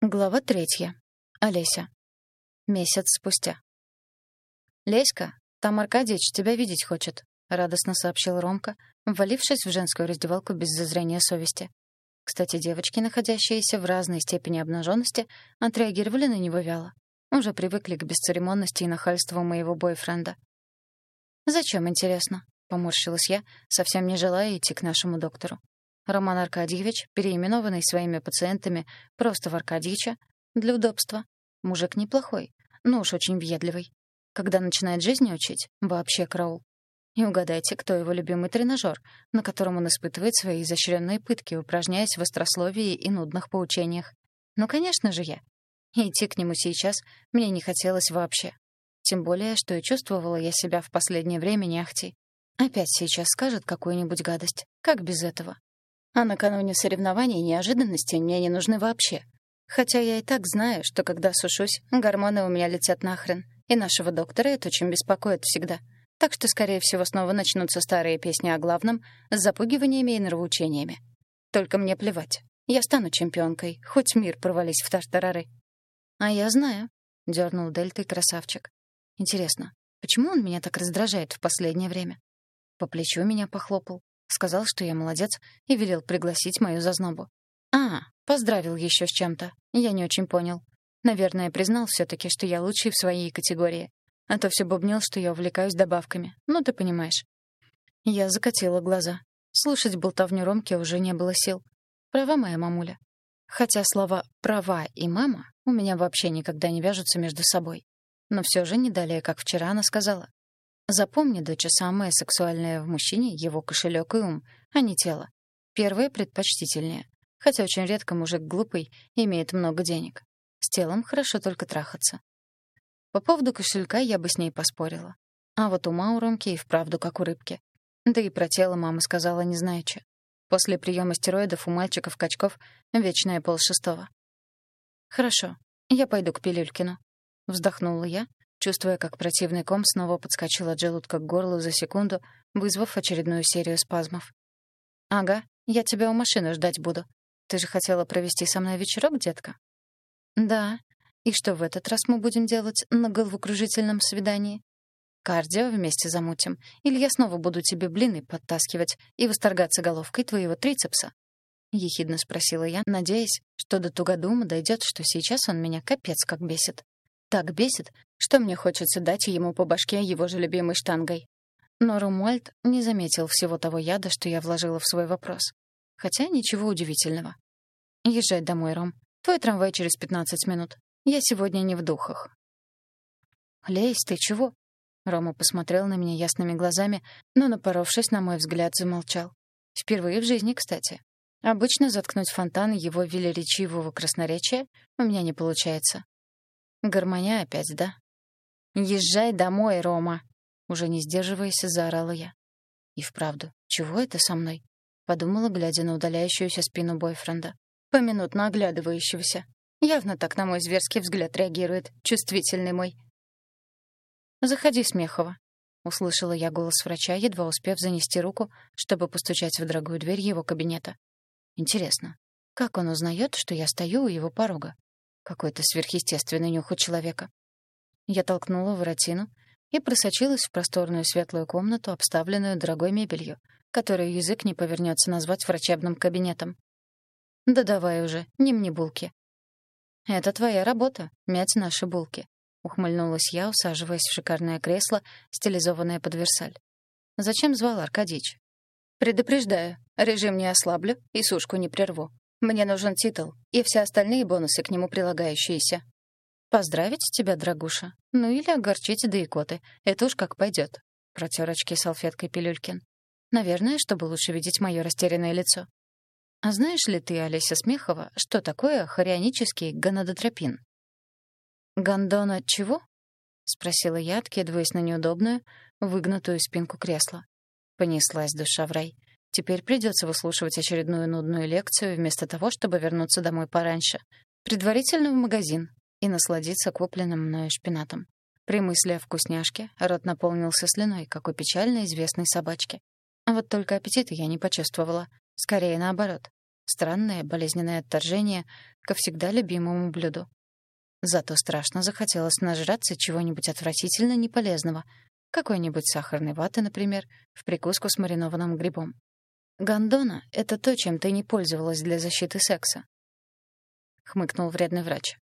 Глава третья. Олеся. Месяц спустя. «Леська, там Аркадьич тебя видеть хочет», — радостно сообщил Ромка, ввалившись в женскую раздевалку без зазрения совести. Кстати, девочки, находящиеся в разной степени обнаженности, отреагировали на него вяло. Уже привыкли к бесцеремонности и нахальству моего бойфренда. «Зачем, интересно?» — поморщилась я, совсем не желая идти к нашему доктору. Роман Аркадьевич, переименованный своими пациентами просто в Аркадьича, для удобства. Мужик неплохой, но уж очень въедливый. Когда начинает жизни учить, вообще караул. И угадайте, кто его любимый тренажер, на котором он испытывает свои изощренные пытки, упражняясь в острословии и нудных поучениях. Ну, конечно же, я. И идти к нему сейчас мне не хотелось вообще. Тем более, что и чувствовала я себя в последнее время не ахти. Опять сейчас скажет какую-нибудь гадость. Как без этого? А накануне соревнований неожиданности мне не нужны вообще. Хотя я и так знаю, что когда сушусь, гормоны у меня летят нахрен. И нашего доктора это очень беспокоит всегда. Так что, скорее всего, снова начнутся старые песни о главном с запугиваниями и нравоучениями. Только мне плевать. Я стану чемпионкой, хоть мир провались в тартарары. «А я знаю», — дернул дельтой красавчик. «Интересно, почему он меня так раздражает в последнее время?» По плечу меня похлопал, Сказал, что я молодец, и велел пригласить мою зазнобу. А, поздравил еще с чем-то. Я не очень понял. Наверное, признал все таки что я лучший в своей категории. А то все бубнил, что я увлекаюсь добавками. Ну, ты понимаешь. Я закатила глаза. Слушать болтовню Ромки уже не было сил. Права моя мамуля. Хотя слова «права» и «мама» у меня вообще никогда не вяжутся между собой. Но все же не далее, как вчера она сказала. Запомни, доча, самое сексуальное в мужчине — его кошелек и ум, а не тело. Первое предпочтительнее. Хотя очень редко мужик глупый имеет много денег. С телом хорошо только трахаться. По поводу кошелька я бы с ней поспорила. А вот ума у Ромки и вправду как у рыбки. Да и про тело мама сказала не знаючи. После приема стероидов у мальчиков-качков вечное полшестого. «Хорошо, я пойду к Пилюлькину», — вздохнула я чувствуя, как противный ком снова подскочил от желудка к горлу за секунду, вызвав очередную серию спазмов. «Ага, я тебя у машины ждать буду. Ты же хотела провести со мной вечерок, детка?» «Да. И что в этот раз мы будем делать на головокружительном свидании?» «Кардио вместе замутим. Или я снова буду тебе блины подтаскивать и восторгаться головкой твоего трицепса?» — ехидно спросила я, надеясь, что до тугодума дойдет, что сейчас он меня капец как бесит. Так бесит, что мне хочется дать ему по башке его же любимой штангой. Но Румуальд не заметил всего того яда, что я вложила в свой вопрос. Хотя ничего удивительного. «Езжай домой, Ром. Твой трамвай через 15 минут. Я сегодня не в духах». «Лейс, ты чего?» Рома посмотрел на меня ясными глазами, но, напоровшись на мой взгляд, замолчал. Впервые в жизни, кстати. Обычно заткнуть фонтан его велеречивого красноречия у меня не получается. Гармония опять, да? «Езжай домой, Рома!» Уже не сдерживаясь, заорала я. И вправду, чего это со мной? Подумала, глядя на удаляющуюся спину бойфренда. Поминутно оглядывающегося. Явно так на мой зверский взгляд реагирует, чувствительный мой. «Заходи, Смехова», — услышала я голос врача, едва успев занести руку, чтобы постучать в дорогую дверь его кабинета. Интересно, как он узнает, что я стою у его порога? Какой-то сверхъестественный нюх у человека. Я толкнула воротину и просочилась в просторную светлую комнату, обставленную дорогой мебелью, которую язык не повернется назвать врачебным кабинетом. «Да давай уже, не мне булки». «Это твоя работа — мять наши булки», — ухмыльнулась я, усаживаясь в шикарное кресло, стилизованное под Версаль. «Зачем звал Аркадич?» «Предупреждаю, режим не ослаблю и сушку не прерву. Мне нужен титул и все остальные бонусы к нему прилагающиеся. Поздравить тебя, дорогуша? Ну или огорчить да икоты. Это уж как пойдет. Протер очки салфеткой Пилюлькин. Наверное, чтобы лучше видеть мое растерянное лицо. А знаешь ли ты, Олеся Смехова, что такое хорионический гонадотропин? Гондона чего? спросила я, откидываясь на неудобную, выгнутую спинку кресла. Понеслась душа в рай. Теперь придется выслушивать очередную нудную лекцию вместо того, чтобы вернуться домой пораньше. Предварительно в магазин и насладиться купленным мною шпинатом. При мысли о вкусняшке рот наполнился слюной, как у печально известной собачки. А вот только аппетита я не почувствовала. Скорее наоборот. Странное болезненное отторжение ко всегда любимому блюду. Зато страшно захотелось нажраться чего-нибудь отвратительно неполезного, какой-нибудь сахарной ваты, например, в прикуску с маринованным грибом. Гондона — это то, чем ты не пользовалась для защиты секса. Хмыкнул вредный врач.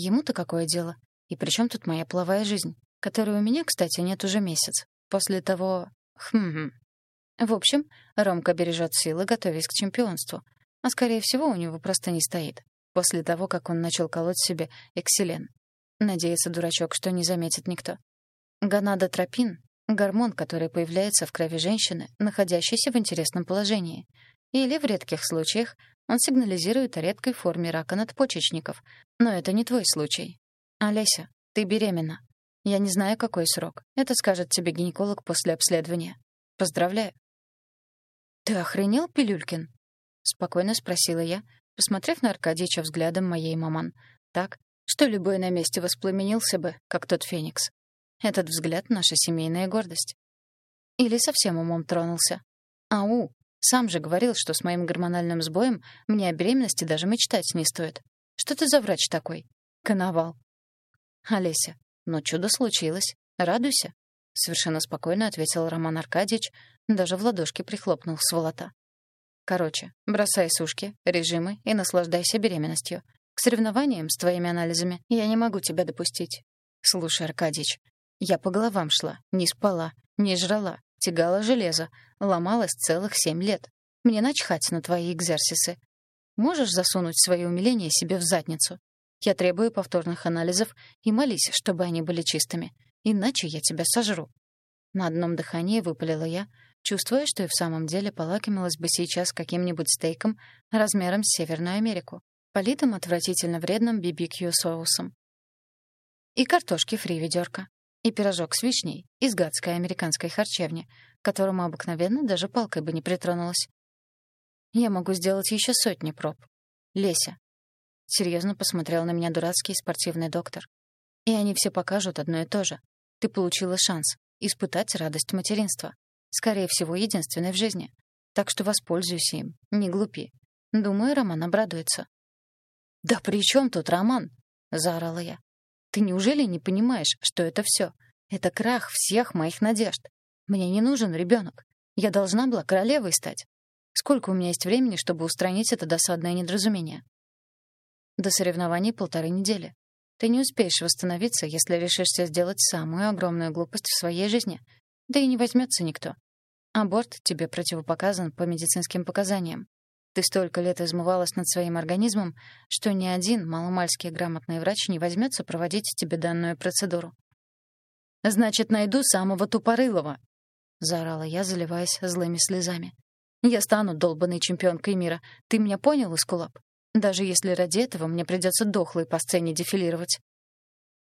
Ему-то какое дело? И при чем тут моя половая жизнь, которой у меня, кстати, нет уже месяц, после того... Хм... В общем, Ромка бережет силы, готовясь к чемпионству. А скорее всего, у него просто не стоит. После того, как он начал колоть себе экселен. Надеется дурачок, что не заметит никто. Гонадотропин — гормон, который появляется в крови женщины, находящейся в интересном положении. Или, в редких случаях, он сигнализирует о редкой форме рака надпочечников. Но это не твой случай. Олеся, ты беременна. Я не знаю, какой срок. Это скажет тебе гинеколог после обследования. Поздравляю. «Ты охренел, Пилюлькин?» — спокойно спросила я, посмотрев на Аркадьича взглядом моей маман. Так, что любой на месте воспламенился бы, как тот феникс. Этот взгляд — наша семейная гордость. Или совсем умом тронулся. Ау, сам же говорил, что с моим гормональным сбоем мне о беременности даже мечтать не стоит. Что ты за врач такой? Коновал. Олеся, но чудо случилось. Радуйся. Совершенно спокойно ответил Роман Аркадьевич, даже в ладошки прихлопнул сволота. Короче, бросай сушки, режимы и наслаждайся беременностью. К соревнованиям с твоими анализами я не могу тебя допустить. Слушай, Аркадьич, я по головам шла, не спала, не жрала, тягала железо, ломалась целых семь лет. Мне начхать на твои экзерсисы. Можешь засунуть свои умиления себе в задницу? Я требую повторных анализов и молись, чтобы они были чистыми. Иначе я тебя сожру. На одном дыхании выпалила я, чувствуя, что и в самом деле полакомилась бы сейчас каким-нибудь стейком размером с Северную Америку, политым отвратительно вредным BBQ-соусом. И картошки фри ведерко и пирожок с вишней из гадской американской харчевни, к которому обыкновенно даже палкой бы не притронулась. Я могу сделать еще сотни проб. Леся. Серьезно посмотрел на меня дурацкий спортивный доктор. И они все покажут одно и то же. Ты получила шанс испытать радость материнства. Скорее всего, единственной в жизни. Так что воспользуйся им, не глупи. Думаю, Роман обрадуется. «Да при чем тут Роман?» — заорала я. Ты неужели не понимаешь, что это все? Это крах всех моих надежд. Мне не нужен ребенок. Я должна была королевой стать. Сколько у меня есть времени, чтобы устранить это досадное недоразумение? До соревнований полторы недели. Ты не успеешь восстановиться, если решишься сделать самую огромную глупость в своей жизни. Да и не возьмется никто. Аборт тебе противопоказан по медицинским показаниям. Ты столько лет измывалась над своим организмом, что ни один маломальский грамотный врач не возьмется проводить тебе данную процедуру. «Значит, найду самого тупорылого!» — заорала я, заливаясь злыми слезами. «Я стану долбанной чемпионкой мира. Ты меня понял, Искулап? Даже если ради этого мне придется дохлой по сцене дефилировать».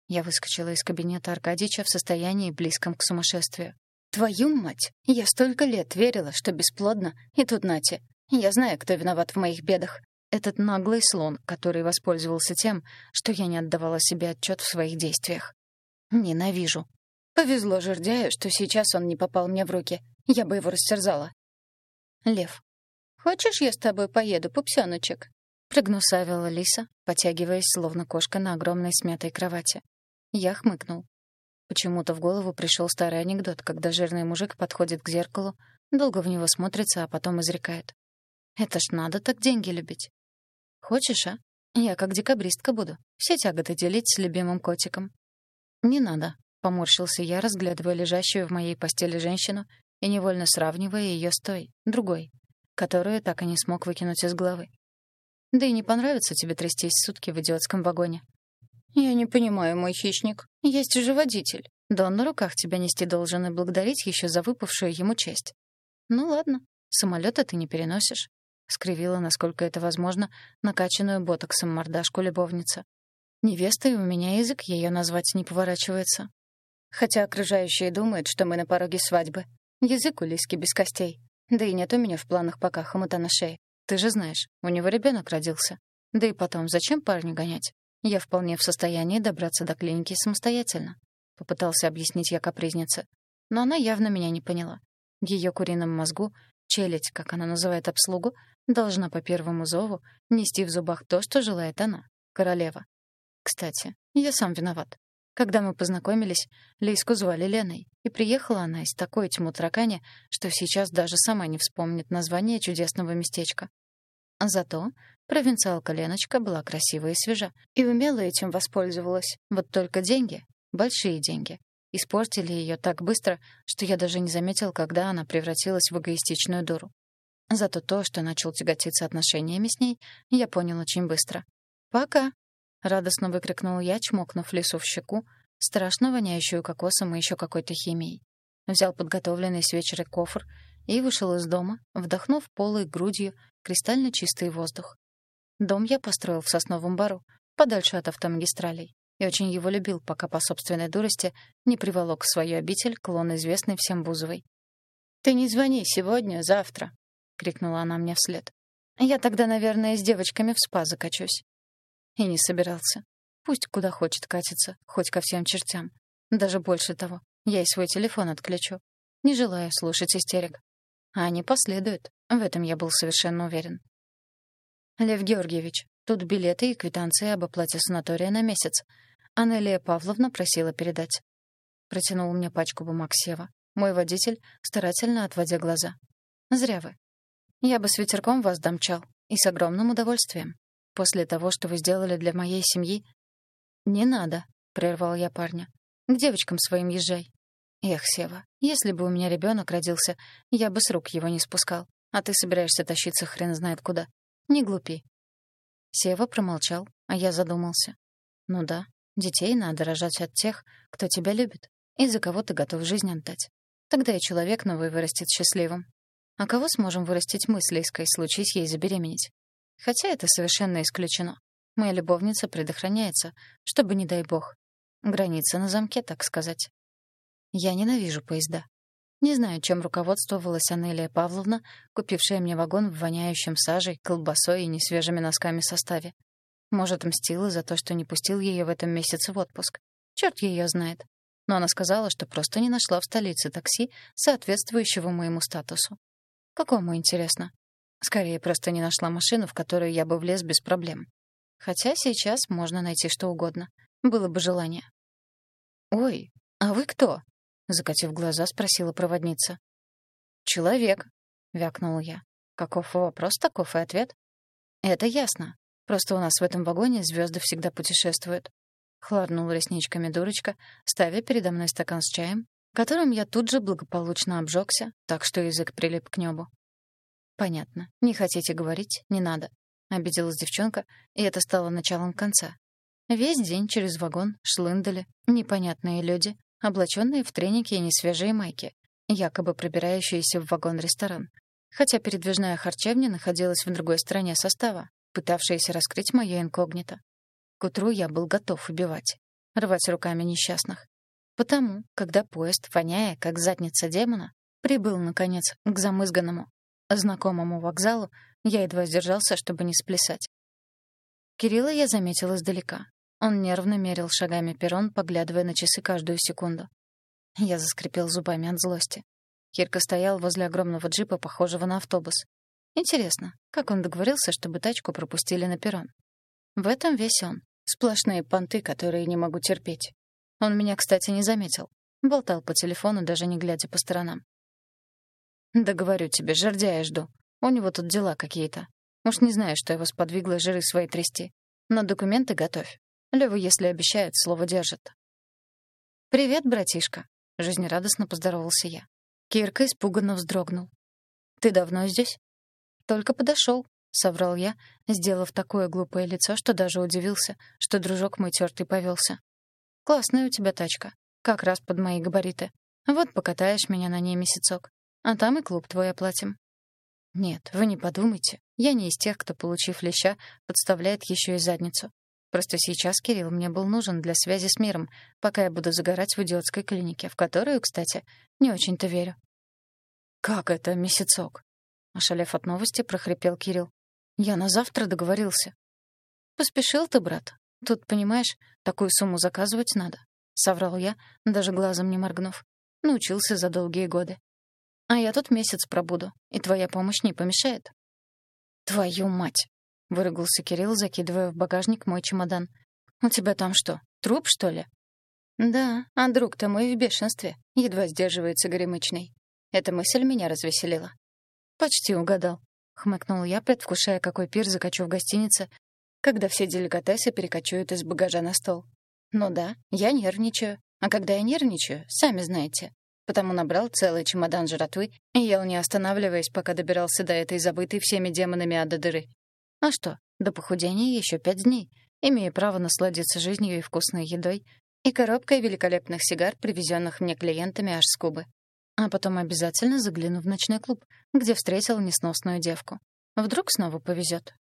Я выскочила из кабинета Аркадича в состоянии, близком к сумасшествию. «Твою мать! Я столько лет верила, что бесплодно, и тут нате, я знаю, кто виноват в моих бедах. Этот наглый слон, который воспользовался тем, что я не отдавала себе отчет в своих действиях. Ненавижу. Повезло жердяю, что сейчас он не попал мне в руки. Я бы его растерзала. Лев. «Хочешь, я с тобой поеду, пупсёночек?» Прогнусавила Лиса, потягиваясь, словно кошка на огромной смятой кровати. Я хмыкнул. Почему-то в голову пришел старый анекдот, когда жирный мужик подходит к зеркалу, долго в него смотрится, а потом изрекает. Это ж надо так деньги любить. Хочешь, а? Я как декабристка буду. Все тяготы делить с любимым котиком. Не надо, поморщился я, разглядывая лежащую в моей постели женщину и невольно сравнивая ее с той, другой, которую так и не смог выкинуть из головы. Да и не понравится тебе трястись сутки в идиотском вагоне. Я не понимаю, мой хищник. Есть же водитель. Да он на руках тебя нести должен и благодарить еще за выпавшую ему честь. Ну ладно, самолета ты не переносишь скривила, насколько это возможно, накачанную ботоксом мордашку любовница. Невестой у меня язык ее назвать не поворачивается. Хотя окружающие думают, что мы на пороге свадьбы. Язык у Лиски без костей. Да и нет у меня в планах пока хомута на шее. Ты же знаешь, у него ребенок родился. Да и потом, зачем парню гонять? Я вполне в состоянии добраться до клиники самостоятельно. Попытался объяснить я капризнице. Но она явно меня не поняла. В ее курином мозгу челядь, как она называет обслугу, должна по первому зову нести в зубах то, что желает она, королева. Кстати, я сам виноват. Когда мы познакомились, Лейску звали Леной, и приехала она из такой тьму таракани, что сейчас даже сама не вспомнит название чудесного местечка. Зато провинциалка Леночка была красива и свежа, и умело этим воспользовалась. Вот только деньги, большие деньги, испортили ее так быстро, что я даже не заметил, когда она превратилась в эгоистичную дуру. Зато то, что начал тяготиться отношениями с ней, я понял очень быстро. «Пока!» — радостно выкрикнул я, чмокнув лису в щеку, страшно воняющую кокосом и еще какой-то химией. Взял подготовленный с вечера кофр и вышел из дома, вдохнув полой грудью кристально чистый воздух. Дом я построил в сосновом бару, подальше от автомагистралей, и очень его любил, пока по собственной дурости не приволок в свою обитель клон известный всем Бузовой. «Ты не звони сегодня, завтра», — крикнула она мне вслед. «Я тогда, наверное, с девочками в спа закачусь». И не собирался. Пусть куда хочет катиться, хоть ко всем чертям. Даже больше того, я и свой телефон отключу. Не желаю слушать истерик. А они последуют. В этом я был совершенно уверен. Лев Георгиевич, тут билеты и квитанции об оплате санатория на месяц. Анелия Павловна просила передать. Протянул мне пачку бумаг Сева. Мой водитель, старательно отводя глаза. Зря вы. Я бы с ветерком вас домчал. И с огромным удовольствием. После того, что вы сделали для моей семьи... Не надо, — прервал я парня. К девочкам своим езжай. Эх, Сева, если бы у меня ребенок родился, я бы с рук его не спускал. А ты собираешься тащиться хрен знает куда. Не глупи. Сева промолчал, а я задумался. Ну да, детей надо рожать от тех, кто тебя любит и за кого ты готов жизнь отдать. Тогда и человек новый вырастет счастливым. А кого сможем вырастить мы с Лейской, случись ей забеременеть? Хотя это совершенно исключено. Моя любовница предохраняется, чтобы, не дай бог, граница на замке, так сказать. Я ненавижу поезда. Не знаю, чем руководствовалась Анелия Павловна, купившая мне вагон в воняющем сажей, колбасой и несвежими носками составе. Может, мстила за то, что не пустил ее в этом месяце в отпуск. Черт ее знает. Но она сказала, что просто не нашла в столице такси, соответствующего моему статусу. Какому, интересно? Скорее, просто не нашла машину, в которую я бы влез без проблем. Хотя сейчас можно найти что угодно. Было бы желание. «Ой, а вы кто?» Закатив глаза, спросила проводница. «Человек», — вякнул я. Каков вопрос, таков и ответ. «Это ясно. Просто у нас в этом вагоне звезды всегда путешествуют». Хлорнула ресничками дурочка, ставя передо мной стакан с чаем, которым я тут же благополучно обжегся, так что язык прилип к небу. «Понятно. Не хотите говорить? Не надо». Обиделась девчонка, и это стало началом конца. Весь день через вагон шлындали непонятные люди, облаченные в треники и несвежие майки, якобы пробирающиеся в вагон-ресторан. Хотя передвижная харчевня находилась в другой стороне состава, пытавшаяся раскрыть моё инкогнито. К утру я был готов убивать, рвать руками несчастных. Потому, когда поезд, воняя, как задница демона, прибыл, наконец, к замызганному, знакомому вокзалу, я едва сдержался, чтобы не сплясать. Кирилла я заметил издалека. Он нервно мерил шагами перрон, поглядывая на часы каждую секунду. Я заскрипел зубами от злости. Кирка стоял возле огромного джипа, похожего на автобус. Интересно, как он договорился, чтобы тачку пропустили на перрон? В этом весь он. Сплошные понты, которые не могу терпеть. Он меня, кстати, не заметил. Болтал по телефону, даже не глядя по сторонам. «Да говорю тебе, жердяя жду. У него тут дела какие-то. Уж не знаю, что его сподвигло жиры свои трясти. Но документы готовь. Лёва, если обещает, слово держит. «Привет, братишка», — жизнерадостно поздоровался я. Кирка испуганно вздрогнул. «Ты давно здесь?» «Только подошел», — соврал я, сделав такое глупое лицо, что даже удивился, что дружок мой тёртый повелся. «Классная у тебя тачка, как раз под мои габариты. Вот покатаешь меня на ней месяцок, а там и клуб твой оплатим». «Нет, вы не подумайте, я не из тех, кто, получив леща, подставляет еще и задницу. Просто сейчас Кирилл мне был нужен для связи с миром, пока я буду загорать в идиотской клинике, в которую, кстати, не очень-то верю. «Как это, месяцок?» Ошалев от новости, прохрипел Кирилл. «Я на завтра договорился». «Поспешил ты, брат. Тут, понимаешь, такую сумму заказывать надо», — соврал я, даже глазом не моргнув. Научился за долгие годы. «А я тут месяц пробуду, и твоя помощь не помешает». «Твою мать!» — выругался Кирилл, закидывая в багажник мой чемодан. «У тебя там что, труп, что ли?» «Да, а друг-то мой в бешенстве, едва сдерживается горемычный. Эта мысль меня развеселила». «Почти угадал», — хмыкнул я, предвкушая, какой пир закачу в гостинице, когда все деликатесы перекочуют из багажа на стол. «Ну да, я нервничаю. А когда я нервничаю, сами знаете. Потому набрал целый чемодан жратвы и ел, не останавливаясь, пока добирался до этой забытой всеми демонами ада дыры. А что, до похудения еще пять дней. Имею право насладиться жизнью и вкусной едой, и коробкой великолепных сигар, привезенных мне клиентами аж с Кубы. А потом обязательно загляну в ночной клуб, где встретил несносную девку. Вдруг снова повезет.